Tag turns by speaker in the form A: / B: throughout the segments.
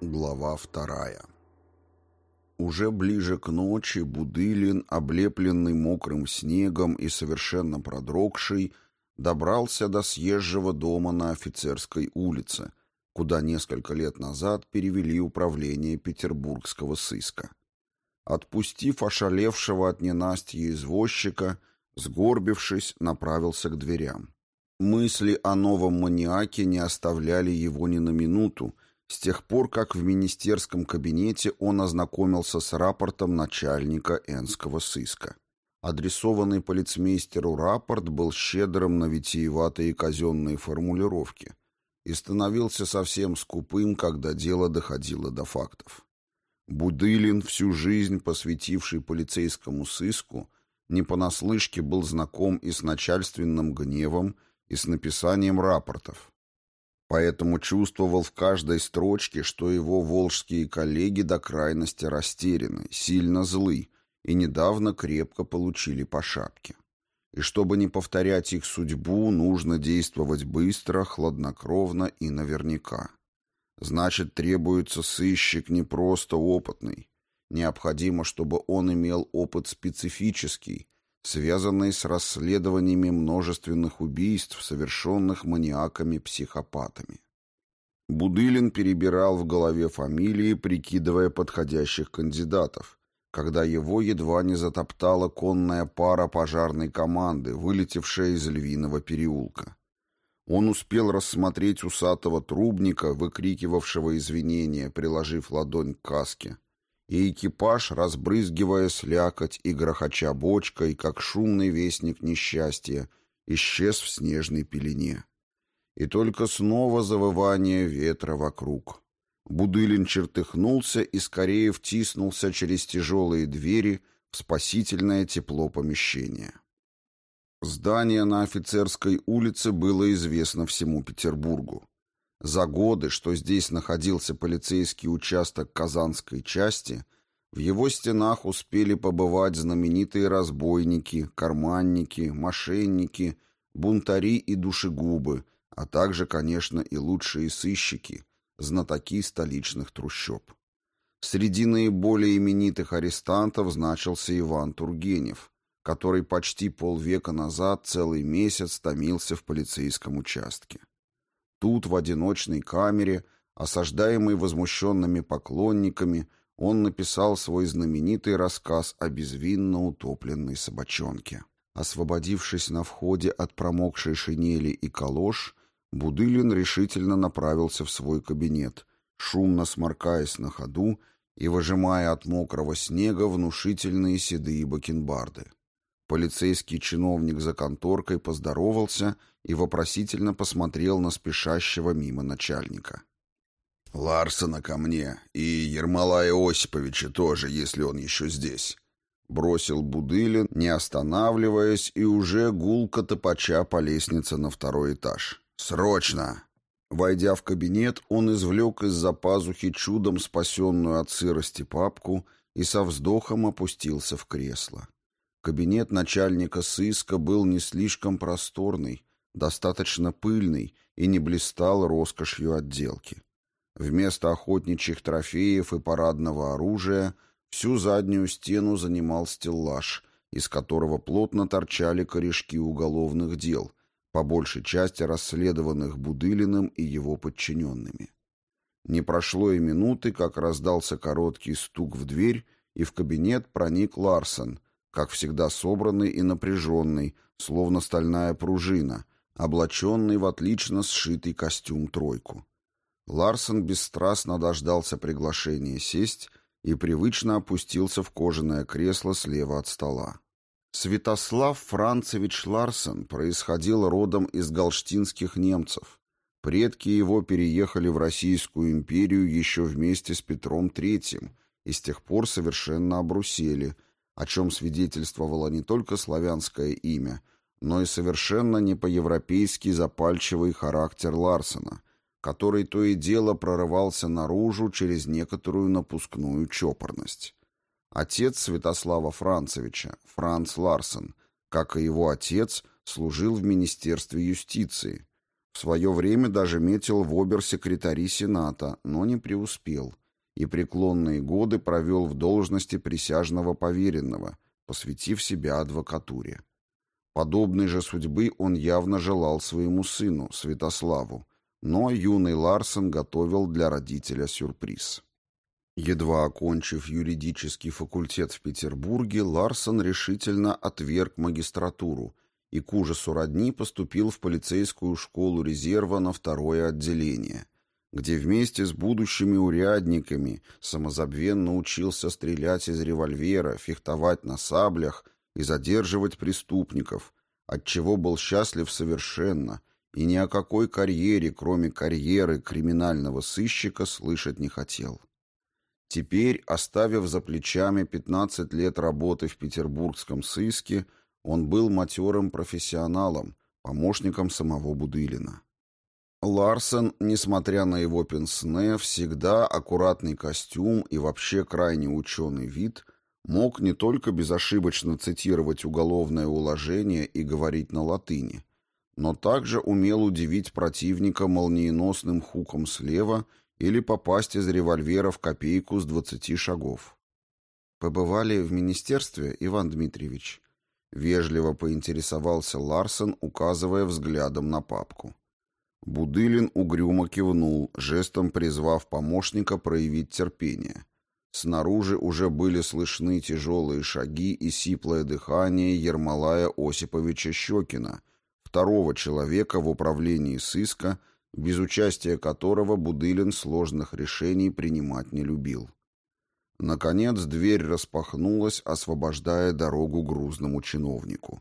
A: Глава вторая Уже ближе к ночи Будылин, облепленный мокрым снегом и совершенно продрогший, добрался до съезжего дома на офицерской улице, куда несколько лет назад перевели управление петербургского сыска. Отпустив ошалевшего от ненастья извозчика, сгорбившись, направился к дверям. Мысли о новом маниаке не оставляли его ни на минуту, с тех пор, как в министерском кабинете он ознакомился с рапортом начальника Энского сыска. Адресованный полицмейстеру рапорт был щедрым на витиеватые казенные формулировки и становился совсем скупым, когда дело доходило до фактов. Будылин, всю жизнь посвятивший полицейскому сыску, не понаслышке был знаком и с начальственным гневом, и с написанием рапортов, поэтому чувствовал в каждой строчке, что его волжские коллеги до крайности растеряны, сильно злы и недавно крепко получили по шапке. И чтобы не повторять их судьбу, нужно действовать быстро, хладнокровно и наверняка. Значит, требуется сыщик не просто опытный. Необходимо, чтобы он имел опыт специфический, связанные с расследованиями множественных убийств, совершенных маниаками-психопатами. Будылин перебирал в голове фамилии, прикидывая подходящих кандидатов, когда его едва не затоптала конная пара пожарной команды, вылетевшая из Львиного переулка. Он успел рассмотреть усатого трубника, выкрикивавшего извинения, приложив ладонь к каске, и экипаж, разбрызгивая слякоть и грохоча бочкой, как шумный вестник несчастья, исчез в снежной пелене. И только снова завывание ветра вокруг. Будылин чертыхнулся и скорее втиснулся через тяжелые двери в спасительное тепло помещения. Здание на офицерской улице было известно всему Петербургу. За годы, что здесь находился полицейский участок Казанской части, в его стенах успели побывать знаменитые разбойники, карманники, мошенники, бунтари и душегубы, а также, конечно, и лучшие сыщики, знатоки столичных трущоб. Среди наиболее именитых арестантов значился Иван Тургенев, который почти полвека назад целый месяц томился в полицейском участке. Тут, в одиночной камере, осаждаемый возмущенными поклонниками, он написал свой знаменитый рассказ о безвинно утопленной собачонке. Освободившись на входе от промокшей шинели и калош, Будылин решительно направился в свой кабинет, шумно сморкаясь на ходу и выжимая от мокрого снега внушительные седые бакенбарды. Полицейский чиновник за конторкой поздоровался и вопросительно посмотрел на спешащего мимо начальника. «Ларсона ко мне и Ермолая Осиповича тоже, если он еще здесь», — бросил Будылин, не останавливаясь и уже гулко топача по лестнице на второй этаж. «Срочно!» Войдя в кабинет, он извлек из-за пазухи чудом спасенную от сырости папку и со вздохом опустился в кресло. Кабинет начальника сыска был не слишком просторный, достаточно пыльный и не блистал роскошью отделки. Вместо охотничьих трофеев и парадного оружия всю заднюю стену занимал стеллаж, из которого плотно торчали корешки уголовных дел, по большей части расследованных Будылиным и его подчиненными. Не прошло и минуты, как раздался короткий стук в дверь, и в кабинет проник Ларсен — как всегда собранный и напряженный, словно стальная пружина, облаченный в отлично сшитый костюм-тройку. Ларсон бесстрастно дождался приглашения сесть и привычно опустился в кожаное кресло слева от стола. Святослав Францевич Ларсен происходил родом из галштинских немцев. Предки его переехали в Российскую империю еще вместе с Петром III и с тех пор совершенно обрусели – о чем свидетельствовало не только славянское имя, но и совершенно не по-европейски запальчивый характер Ларсена, который то и дело прорывался наружу через некоторую напускную чопорность. Отец Святослава Францевича, Франц Ларсен, как и его отец, служил в Министерстве юстиции. В свое время даже метил в обер-секретари Сената, но не преуспел, и преклонные годы провел в должности присяжного поверенного, посвятив себя адвокатуре. Подобной же судьбы он явно желал своему сыну, Святославу, но юный Ларсен готовил для родителя сюрприз. Едва окончив юридический факультет в Петербурге, Ларсон решительно отверг магистратуру и к ужасу родни поступил в полицейскую школу резерва на второе отделение, где вместе с будущими урядниками самозабвенно учился стрелять из револьвера, фехтовать на саблях и задерживать преступников, отчего был счастлив совершенно и ни о какой карьере, кроме карьеры криминального сыщика, слышать не хотел. Теперь, оставив за плечами 15 лет работы в петербургском сыске, он был матерым профессионалом, помощником самого Будылина. Ларсен, несмотря на его пенсне, всегда аккуратный костюм и вообще крайне ученый вид, мог не только безошибочно цитировать уголовное уложение и говорить на латыни, но также умел удивить противника молниеносным хуком слева – или попасть из револьвера в копейку с двадцати шагов. «Побывали в министерстве, Иван Дмитриевич?» Вежливо поинтересовался Ларсен, указывая взглядом на папку. Будылин угрюмо кивнул, жестом призвав помощника проявить терпение. Снаружи уже были слышны тяжелые шаги и сиплое дыхание Ермолая Осиповича Щекина, второго человека в управлении сыска, без участия которого Будылин сложных решений принимать не любил. Наконец дверь распахнулась, освобождая дорогу грузному чиновнику.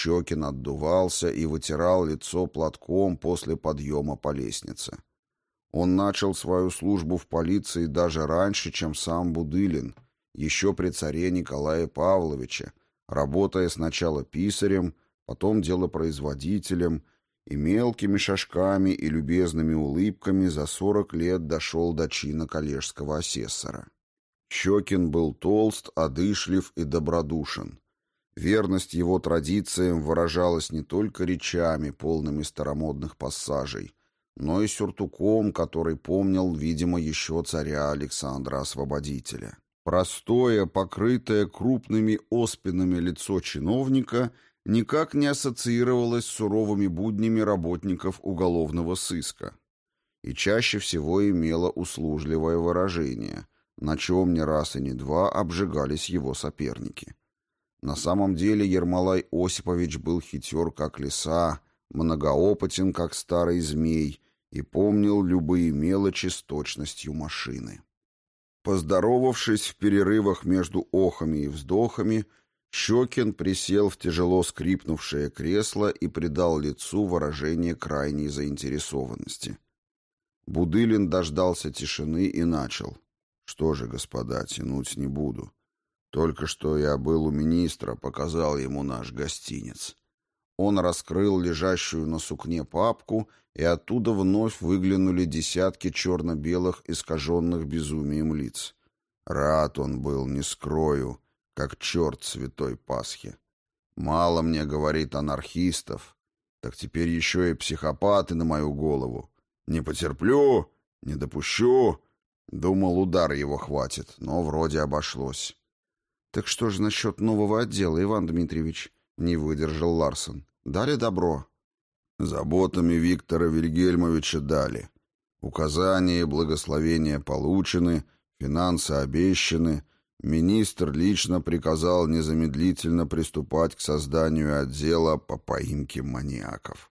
A: Щекин отдувался и вытирал лицо платком после подъема по лестнице. Он начал свою службу в полиции даже раньше, чем сам Будылин, еще при царе Николае Павловиче, работая сначала писарем, потом делопроизводителем и мелкими шажками и любезными улыбками за сорок лет дошел до чина коллежского асессора. Щекин был толст, одышлив и добродушен. Верность его традициям выражалась не только речами, полными старомодных пассажей, но и сюртуком, который помнил, видимо, еще царя Александра Освободителя. Простое, покрытое крупными оспинами лицо чиновника — никак не ассоциировалось с суровыми буднями работников уголовного сыска и чаще всего имело услужливое выражение, на чем не раз и не два обжигались его соперники. На самом деле Ермолай Осипович был хитер, как лиса, многоопытен, как старый змей, и помнил любые мелочи с точностью машины. Поздоровавшись в перерывах между охами и вздохами, Щекин присел в тяжело скрипнувшее кресло и придал лицу выражение крайней заинтересованности. Будылин дождался тишины и начал. «Что же, господа, тянуть не буду. Только что я был у министра, показал ему наш гостиниц». Он раскрыл лежащую на сукне папку, и оттуда вновь выглянули десятки черно-белых искаженных безумием лиц. Рад он был, не скрою, — как черт святой Пасхи. Мало мне, говорит, анархистов, так теперь еще и психопаты на мою голову. Не потерплю, не допущу. Думал, удар его хватит, но вроде обошлось. Так что же насчет нового отдела, Иван Дмитриевич? Не выдержал Ларсон. Дали добро? Заботами Виктора Вильгельмовича дали. Указания и благословения получены, финансы обещаны, Министр лично приказал незамедлительно приступать к созданию отдела по поимке маньяков.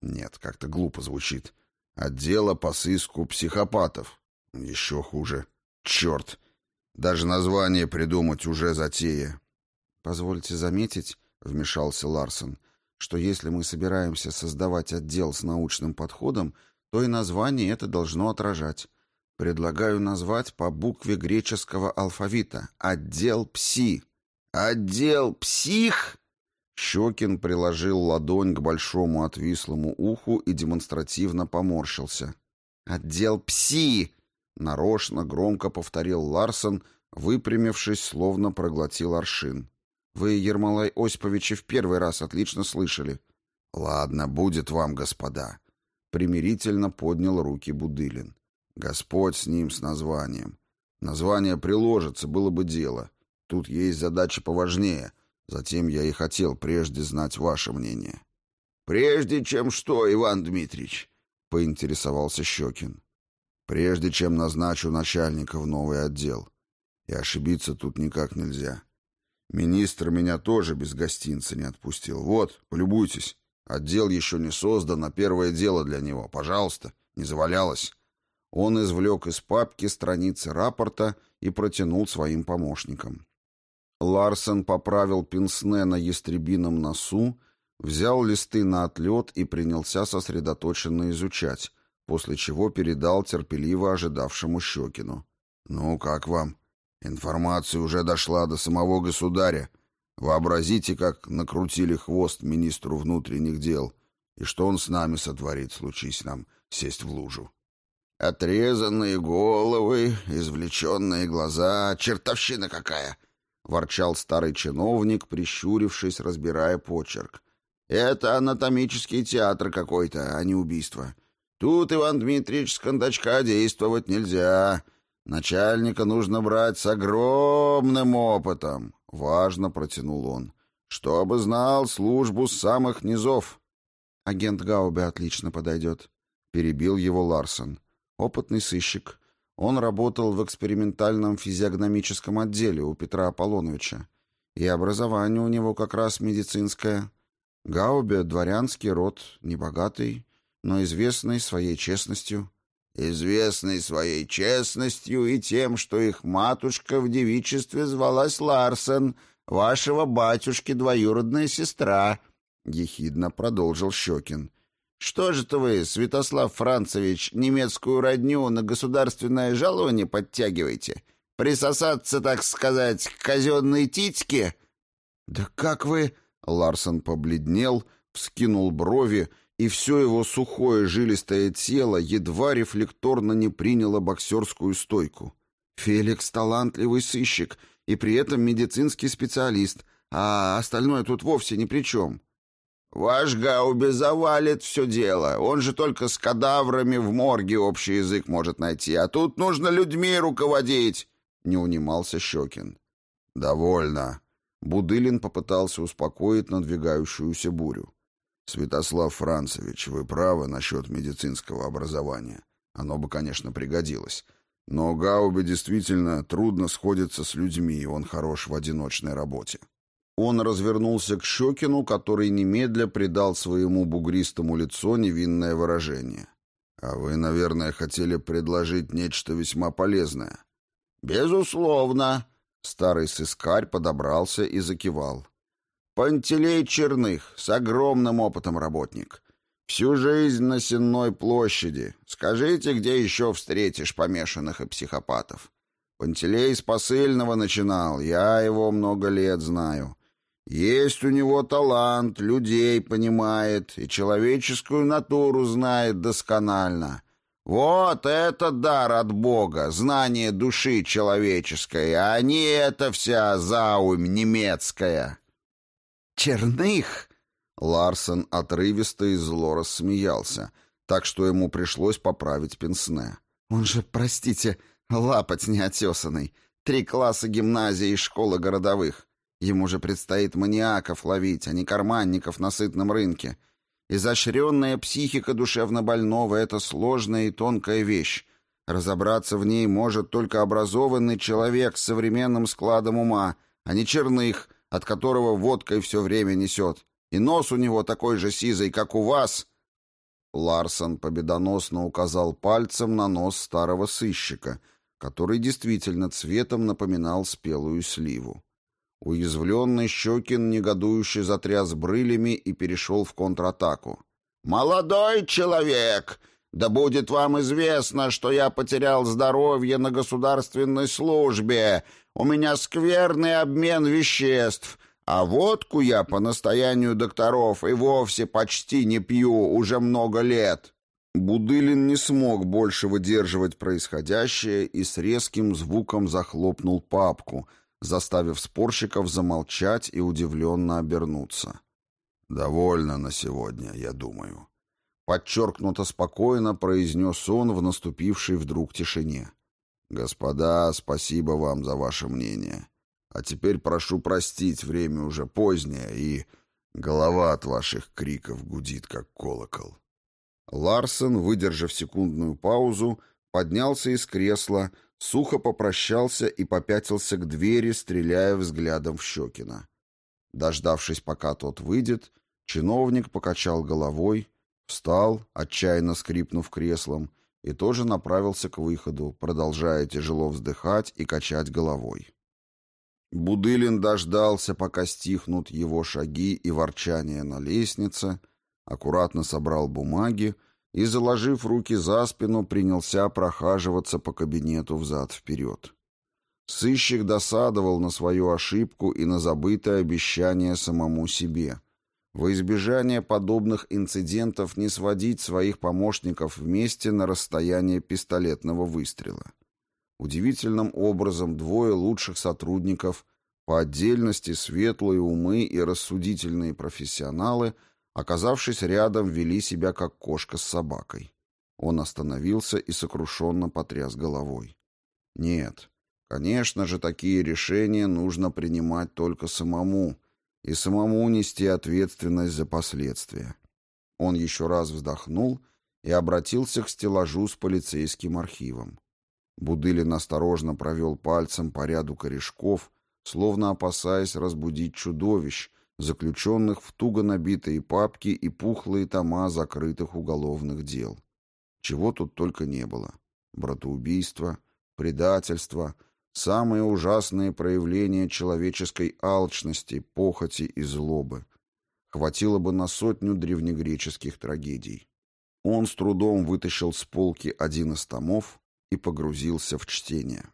A: Нет, как-то глупо звучит. Отдела по сыску психопатов. Еще хуже. Черт! Даже название придумать уже затея. «Позвольте заметить», — вмешался Ларсон, «что если мы собираемся создавать отдел с научным подходом, то и название это должно отражать. Предлагаю назвать по букве греческого алфавита. Отдел ПСИ. Отдел ПСИХ? Щекин приложил ладонь к большому отвислому уху и демонстративно поморщился. «Отдел ПСИ!» — нарочно громко повторил Ларсон, выпрямившись, словно проглотил аршин. «Вы, Ермолай Осипович, в первый раз отлично слышали». «Ладно, будет вам, господа. примирительно поднял руки Будылин. Господь с ним, с названием. Название приложится, было бы дело. Тут есть задача поважнее. Затем я и хотел прежде знать ваше мнение. «Прежде чем что, Иван Дмитриевич?» — поинтересовался Щекин. «Прежде чем назначу начальника в новый отдел. И ошибиться тут никак нельзя. Министр меня тоже без гостинца не отпустил. Вот, полюбуйтесь. Отдел еще не создан, а первое дело для него. Пожалуйста, не завалялось». Он извлек из папки страницы рапорта и протянул своим помощникам. Ларсен поправил пенсне на ястребином носу, взял листы на отлет и принялся сосредоточенно изучать, после чего передал терпеливо ожидавшему Щекину. «Ну, как вам? Информация уже дошла до самого государя. Вообразите, как накрутили хвост министру внутренних дел, и что он с нами сотворит, случись нам сесть в лужу». «Отрезанные головы, извлеченные глаза, чертовщина какая!» — ворчал старый чиновник, прищурившись, разбирая почерк. «Это анатомический театр какой-то, а не убийство. Тут, Иван Дмитриевич, с кондачка действовать нельзя. Начальника нужно брать с огромным опытом», — важно протянул он, — «чтобы знал службу с самых низов». «Агент Гаубе отлично подойдет», — перебил его Ларсон опытный сыщик. Он работал в экспериментальном физиогномическом отделе у Петра Аполлоновича. И образование у него как раз медицинское. Гаубе — дворянский род, небогатый, но известный своей честностью. Известный своей честностью и тем, что их матушка в девичестве звалась Ларсен, вашего батюшки двоюродная сестра, — ехидно продолжил Щекин. Что же-то вы, Святослав Францевич, немецкую родню на государственное жалование подтягиваете? Присосаться, так сказать, к казенной титьке?» «Да как вы...» — Ларсон побледнел, вскинул брови, и все его сухое жилистое тело едва рефлекторно не приняло боксерскую стойку. «Феликс — талантливый сыщик и при этом медицинский специалист, а остальное тут вовсе ни при чем». «Ваш Гауби завалит все дело. Он же только с кадаврами в морге общий язык может найти, а тут нужно людьми руководить», — не унимался Щекин. «Довольно». Будылин попытался успокоить надвигающуюся бурю. «Святослав Францевич, вы правы насчет медицинского образования. Оно бы, конечно, пригодилось. Но Гаубе действительно трудно сходится с людьми, и он хорош в одиночной работе. Он развернулся к Щекину, который немедля придал своему бугристому лицу невинное выражение. «А вы, наверное, хотели предложить нечто весьма полезное». «Безусловно», — старый сыскарь подобрался и закивал. «Пантелей Черных, с огромным опытом работник. Всю жизнь на Сенной площади. Скажите, где еще встретишь помешанных и психопатов? Пантелей с посыльного начинал, я его много лет знаю». Есть у него талант, людей понимает и человеческую натуру знает досконально. Вот это дар от Бога, знание души человеческой, а не это вся заумь немецкая. Черных! Ларсен отрывисто и зло рассмеялся, так что ему пришлось поправить пенсне. Он же, простите, лапоть неотесанный. Три класса гимназии и школы городовых. Ему же предстоит маниаков ловить, а не карманников на сытном рынке. Изощренная психика душевнобольного — это сложная и тонкая вещь. Разобраться в ней может только образованный человек с современным складом ума, а не черных, от которого водкой все время несет. И нос у него такой же сизый, как у вас. Ларсон победоносно указал пальцем на нос старого сыщика, который действительно цветом напоминал спелую сливу. Уязвленный Щекин негодующе затряс брылями и перешел в контратаку. «Молодой человек! Да будет вам известно, что я потерял здоровье на государственной службе. У меня скверный обмен веществ, а водку я по настоянию докторов и вовсе почти не пью уже много лет». Будылин не смог больше выдерживать происходящее и с резким звуком захлопнул папку — заставив спорщиков замолчать и удивленно обернуться. «Довольно на сегодня, я думаю. Подчеркнуто спокойно произнес он в наступившей вдруг тишине. «Господа, спасибо вам за ваше мнение. А теперь прошу простить, время уже позднее, и голова от ваших криков гудит, как колокол». Ларсен, выдержав секундную паузу, поднялся из кресла, сухо попрощался и попятился к двери, стреляя взглядом в Щекина. Дождавшись, пока тот выйдет, чиновник покачал головой, встал, отчаянно скрипнув креслом, и тоже направился к выходу, продолжая тяжело вздыхать и качать головой. Будылин дождался, пока стихнут его шаги и ворчание на лестнице, аккуратно собрал бумаги и, заложив руки за спину, принялся прохаживаться по кабинету взад-вперед. Сыщик досадовал на свою ошибку и на забытое обещание самому себе. Во избежание подобных инцидентов не сводить своих помощников вместе на расстояние пистолетного выстрела. Удивительным образом двое лучших сотрудников, по отдельности светлые умы и рассудительные профессионалы, оказавшись рядом, вели себя как кошка с собакой. Он остановился и сокрушенно потряс головой. Нет, конечно же, такие решения нужно принимать только самому, и самому нести ответственность за последствия. Он еще раз вздохнул и обратился к стеллажу с полицейским архивом. Будылин осторожно провел пальцем по ряду корешков, словно опасаясь разбудить чудовищ, заключенных в туго набитые папки и пухлые тома закрытых уголовных дел. Чего тут только не было. Братоубийство, предательство, самые ужасные проявления человеческой алчности, похоти и злобы. Хватило бы на сотню древнегреческих трагедий. Он с трудом вытащил с полки один из томов и погрузился в чтение.